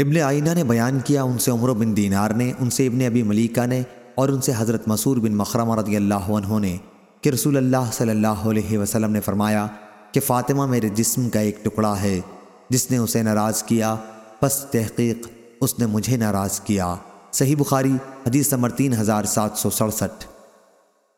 ابن آئینہ نے بیان کیا، ان سے عمر بن دینار نے، ان سے ابن ابی ملیکہ نے اور ان سے حضرت مسور بن مخرمہ رضی اللہ عنہ نے کہ رسول اللہ صلی اللہ علیہ وسلم نے فرمایا کہ فاطمہ میرے جسم کا ایک ٹکڑا ہے، جس نے اسے ناراض کیا، پس تحقیق اس نے مجھے ناراض کیا۔ صحیح بخاری، حدیث نمبر تین ہزار سات سو سڑسٹھ۔